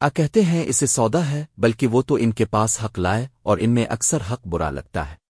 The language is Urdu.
آ کہتے ہیں اسے سودا ہے، بلکہ وہ تو ان کے پاس حق لائے اور ان میں اکثر حق برا لگتا ہے۔